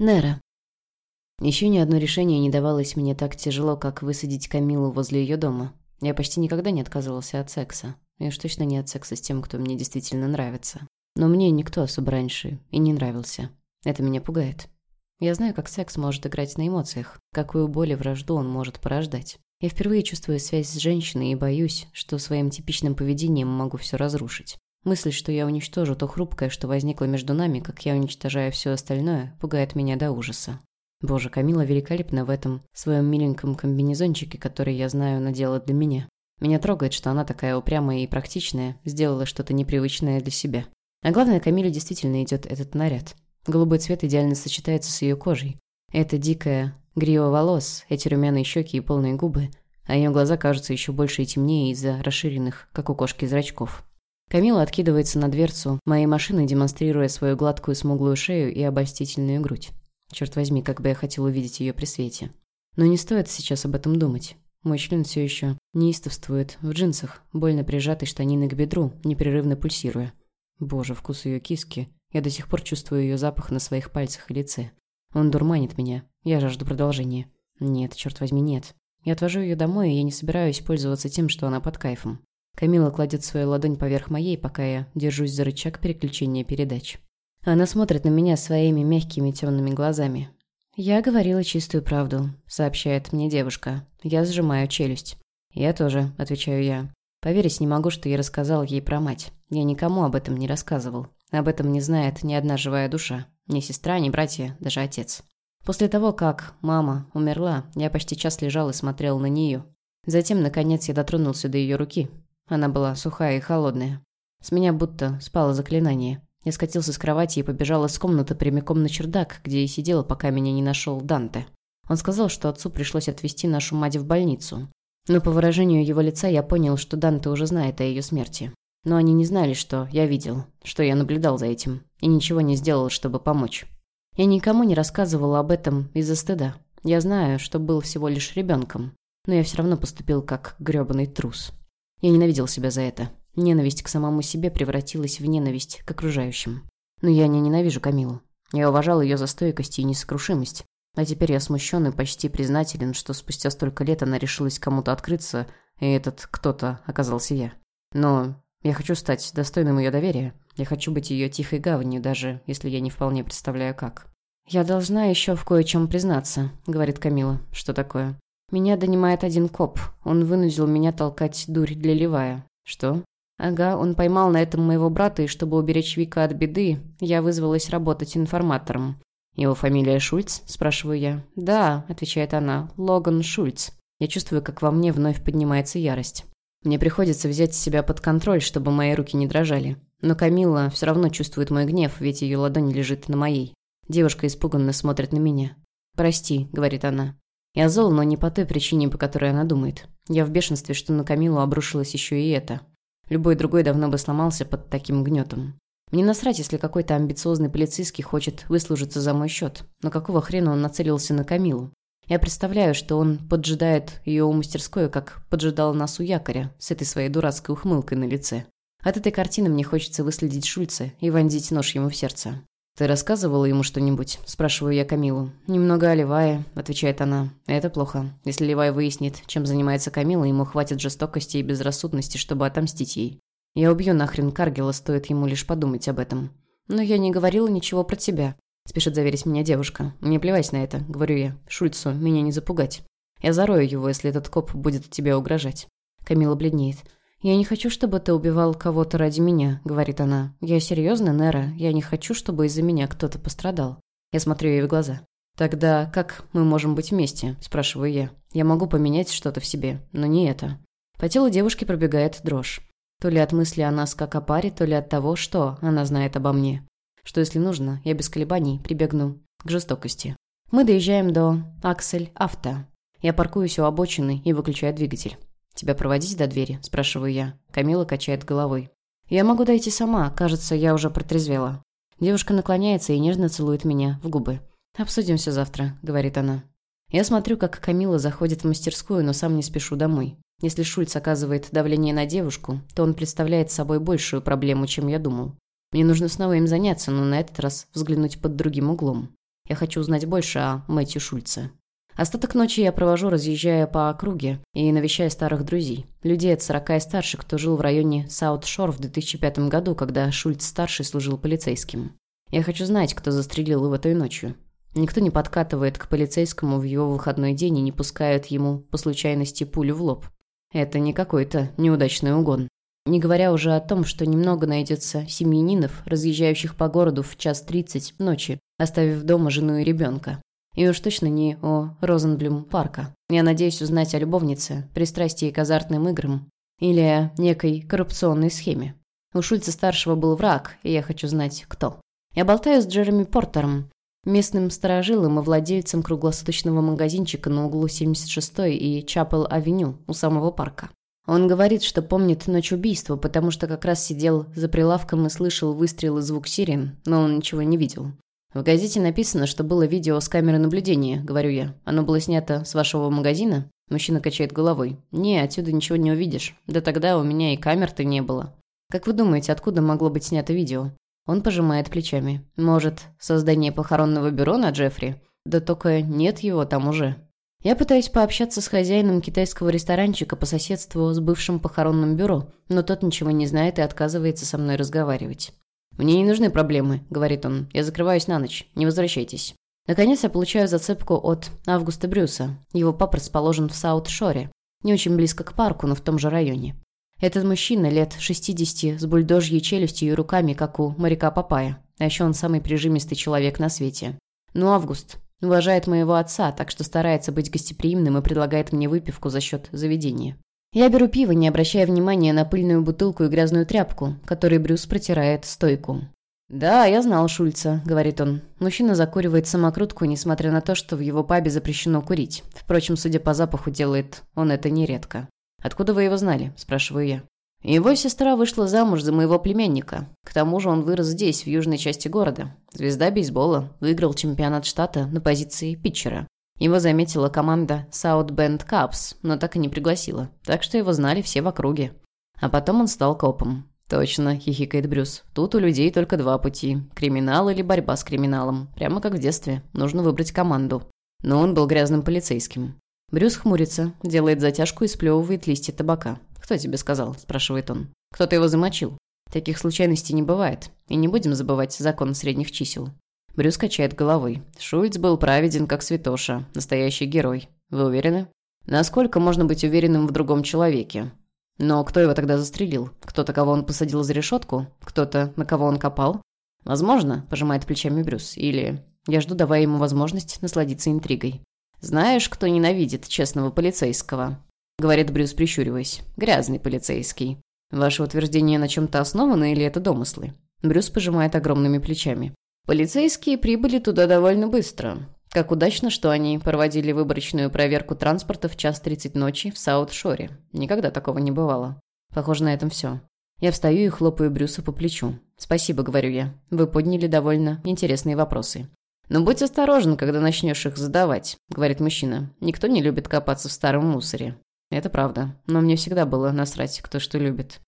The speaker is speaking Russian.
Нера. Еще ни одно решение не давалось мне так тяжело, как высадить Камилу возле ее дома. Я почти никогда не отказывался от секса. И уж точно не от секса с тем, кто мне действительно нравится. Но мне никто особо раньше и не нравился. Это меня пугает. Я знаю, как секс может играть на эмоциях, какую боль и вражду он может порождать. Я впервые чувствую связь с женщиной и боюсь, что своим типичным поведением могу все разрушить. Мысль, что я уничтожу то хрупкое, что возникло между нами, как я уничтожаю все остальное, пугает меня до ужаса. Боже, Камила великолепна в этом своем миленьком комбинезончике, который, я знаю, надела для меня. Меня трогает, что она такая упрямая и практичная, сделала что-то непривычное для себя. А главное, Камиле действительно идет этот наряд. Голубой цвет идеально сочетается с ее кожей. Это дикая грива волос, эти румяные щеки и полные губы, а ее глаза кажутся еще больше и темнее из-за расширенных, как у кошки, зрачков. Камила откидывается на дверцу моей машины, демонстрируя свою гладкую смуглую шею и обольстительную грудь. Черт возьми, как бы я хотел увидеть ее при свете. Но не стоит сейчас об этом думать. Мой член все еще неистовствует в джинсах, больно прижатой штаниной к бедру, непрерывно пульсируя. Боже, вкус ее киски. Я до сих пор чувствую ее запах на своих пальцах и лице. Он дурманит меня. Я жажду продолжения. Нет, черт возьми, нет. Я отвожу ее домой, и я не собираюсь пользоваться тем, что она под кайфом. Камила кладет свою ладонь поверх моей, пока я держусь за рычаг переключения передач. Она смотрит на меня своими мягкими темными глазами. «Я говорила чистую правду», — сообщает мне девушка. Я сжимаю челюсть. «Я тоже», — отвечаю я. Поверить не могу, что я рассказал ей про мать. Я никому об этом не рассказывал. Об этом не знает ни одна живая душа. Ни сестра, ни братья, даже отец. После того, как мама умерла, я почти час лежал и смотрел на нее. Затем, наконец, я дотронулся до ее руки. Она была сухая и холодная. С меня будто спало заклинание. Я скатился с кровати и побежал из комнаты прямиком на чердак, где и сидел, пока меня не нашел Данте. Он сказал, что отцу пришлось отвезти нашу мать в больницу. Но по выражению его лица я понял, что Данте уже знает о ее смерти. Но они не знали, что я видел, что я наблюдал за этим, и ничего не сделал, чтобы помочь. Я никому не рассказывал об этом из-за стыда. Я знаю, что был всего лишь ребенком, но я все равно поступил как грёбаный трус. Я ненавидел себя за это. Ненависть к самому себе превратилась в ненависть к окружающим. Но я не ненавижу Камилу. Я уважал ее за стойкость и несокрушимость. А теперь я смущен и почти признателен, что спустя столько лет она решилась кому-то открыться, и этот кто-то оказался я. Но я хочу стать достойным ее доверия. Я хочу быть ее тихой гаванью, даже если я не вполне представляю как. «Я должна еще в кое-чем признаться», — говорит Камила. «Что такое?» Меня донимает один коп. Он вынудил меня толкать дурь для Левая. Что? Ага, он поймал на этом моего брата, и чтобы уберечь Вика от беды, я вызвалась работать информатором. «Его фамилия Шульц?» – спрашиваю я. «Да», – отвечает она, – «Логан Шульц». Я чувствую, как во мне вновь поднимается ярость. Мне приходится взять себя под контроль, чтобы мои руки не дрожали. Но Камилла все равно чувствует мой гнев, ведь ее ладонь лежит на моей. Девушка испуганно смотрит на меня. «Прости», — говорит она. Я зол, но не по той причине, по которой она думает. Я в бешенстве, что на Камилу обрушилось еще и это. Любой другой давно бы сломался под таким гнетом. Мне насрать, если какой-то амбициозный полицейский хочет выслужиться за мой счет. Но какого хрена он нацелился на Камилу? Я представляю, что он поджидает ее у мастерской, как поджидал нас у якоря, с этой своей дурацкой ухмылкой на лице. От этой картины мне хочется выследить Шульца и вонзить нож ему в сердце. «Ты рассказывала ему что-нибудь?» – спрашиваю я Камилу. «Немного о Левае», – отвечает она. «Это плохо. Если Левай выяснит, чем занимается Камила, ему хватит жестокости и безрассудности, чтобы отомстить ей. Я убью нахрен Каргела, стоит ему лишь подумать об этом. Но я не говорила ничего про тебя», – спешит заверить меня девушка. «Мне плевать на это», – говорю я. «Шульцу меня не запугать. Я зарою его, если этот коп будет тебе угрожать». Камила бледнеет. «Я не хочу, чтобы ты убивал кого-то ради меня», — говорит она. «Я серьезно, Нера. Я не хочу, чтобы из-за меня кто-то пострадал». Я смотрю ей в глаза. «Тогда как мы можем быть вместе?» – спрашиваю я. «Я могу поменять что-то в себе, но не это». По телу девушки пробегает дрожь. То ли от мысли о нас как о паре, то ли от того, что она знает обо мне. Что если нужно, я без колебаний прибегну к жестокости. Мы доезжаем до Аксель Авто. Я паркуюсь у обочины и выключаю двигатель. «Тебя проводить до двери?» – спрашиваю я. Камила качает головой. «Я могу дойти сама. Кажется, я уже протрезвела». Девушка наклоняется и нежно целует меня в губы. «Обсудим все завтра», – говорит она. Я смотрю, как Камила заходит в мастерскую, но сам не спешу домой. Если Шульц оказывает давление на девушку, то он представляет собой большую проблему, чем я думал. Мне нужно снова им заняться, но на этот раз взглянуть под другим углом. Я хочу узнать больше о Мэтью Шульце. Остаток ночи я провожу, разъезжая по округе и навещая старых друзей. Людей от 40 и старше, кто жил в районе Саут-Шор в 2005 году, когда Шульц-старший служил полицейским. Я хочу знать, кто застрелил его той ночью. Никто не подкатывает к полицейскому в его выходной день и не пускает ему по случайности пулю в лоб. Это не какой-то неудачный угон. Не говоря уже о том, что немного найдется семьянинов, разъезжающих по городу в час тридцать ночи, оставив дома жену и ребенка. И уж точно не о Розенблюм парка. Я надеюсь узнать о любовнице, пристрастии к азартным играм или о некой коррупционной схеме. У Шульца-старшего был враг, и я хочу знать, кто. Я болтаю с Джереми Портером, местным сторожилом и владельцем круглосуточного магазинчика на углу 76-й и Чапел-авеню у самого парка. Он говорит, что помнит ночь убийства, потому что как раз сидел за прилавком и слышал выстрел и звук сирен, но он ничего не видел. «В газете написано, что было видео с камеры наблюдения», — говорю я. «Оно было снято с вашего магазина?» Мужчина качает головой. «Не, отсюда ничего не увидишь. Да тогда у меня и камер-то не было». «Как вы думаете, откуда могло быть снято видео?» Он пожимает плечами. «Может, создание похоронного бюро на Джеффри? Да только нет его там уже». Я пытаюсь пообщаться с хозяином китайского ресторанчика по соседству с бывшим похоронным бюро, но тот ничего не знает и отказывается со мной разговаривать. «Мне не нужны проблемы», — говорит он. «Я закрываюсь на ночь. Не возвращайтесь». Наконец я получаю зацепку от Августа Брюса. Его папа расположен в Саут-Шоре, не очень близко к парку, но в том же районе. Этот мужчина лет 60 с бульдожьей челюстью и руками, как у моряка Папая. А еще он самый прижимистый человек на свете. Ну, Август уважает моего отца, так что старается быть гостеприимным и предлагает мне выпивку за счет заведения. Я беру пиво, не обращая внимания на пыльную бутылку и грязную тряпку, которой Брюс протирает стойку. «Да, я знал Шульца», — говорит он. Мужчина закуривает самокрутку, несмотря на то, что в его пабе запрещено курить. Впрочем, судя по запаху, делает он это нередко. «Откуда вы его знали?» – спрашиваю я. Его сестра вышла замуж за моего племянника. К тому же он вырос здесь, в южной части города. Звезда бейсбола, выиграл чемпионат штата на позиции питчера. Его заметила команда South Bend Cubs, но так и не пригласила. Так что его знали все в округе. А потом он стал копом. «Точно», — хихикает Брюс. «Тут у людей только два пути. Криминал или борьба с криминалом. Прямо как в детстве. Нужно выбрать команду». Но он был грязным полицейским. Брюс хмурится, делает затяжку и сплевывает листья табака. «Кто тебе сказал?» – спрашивает он. «Кто-то его замочил. Таких случайностей не бывает. И не будем забывать закон средних чисел. Брюс качает головой. Шульц был праведен, как святоша. Настоящий герой. Вы уверены? Насколько можно быть уверенным в другом человеке? Но кто его тогда застрелил? Кто-то, кого он посадил за решетку? Кто-то, на кого он копал? Возможно, пожимает плечами Брюс. Или я жду, давая ему возможность насладиться интригой. Знаешь, кто ненавидит честного полицейского? Говорит Брюс, прищуриваясь. Грязный полицейский. Ваше утверждение на чем-то основано или это домыслы? Брюс пожимает огромными плечами. Полицейские прибыли туда довольно быстро. Как удачно, что они проводили выборочную проверку транспорта в час 30 ночи в Саут-Шоре. Никогда такого не бывало. Похоже, на этом все. Я встаю и хлопаю Брюса по плечу. «Спасибо», — говорю я. «Вы подняли довольно интересные вопросы». «Но будь осторожен, когда начнешь их задавать», — говорит мужчина. «Никто не любит копаться в старом мусоре». Это правда. Но мне всегда было насрать, кто что любит.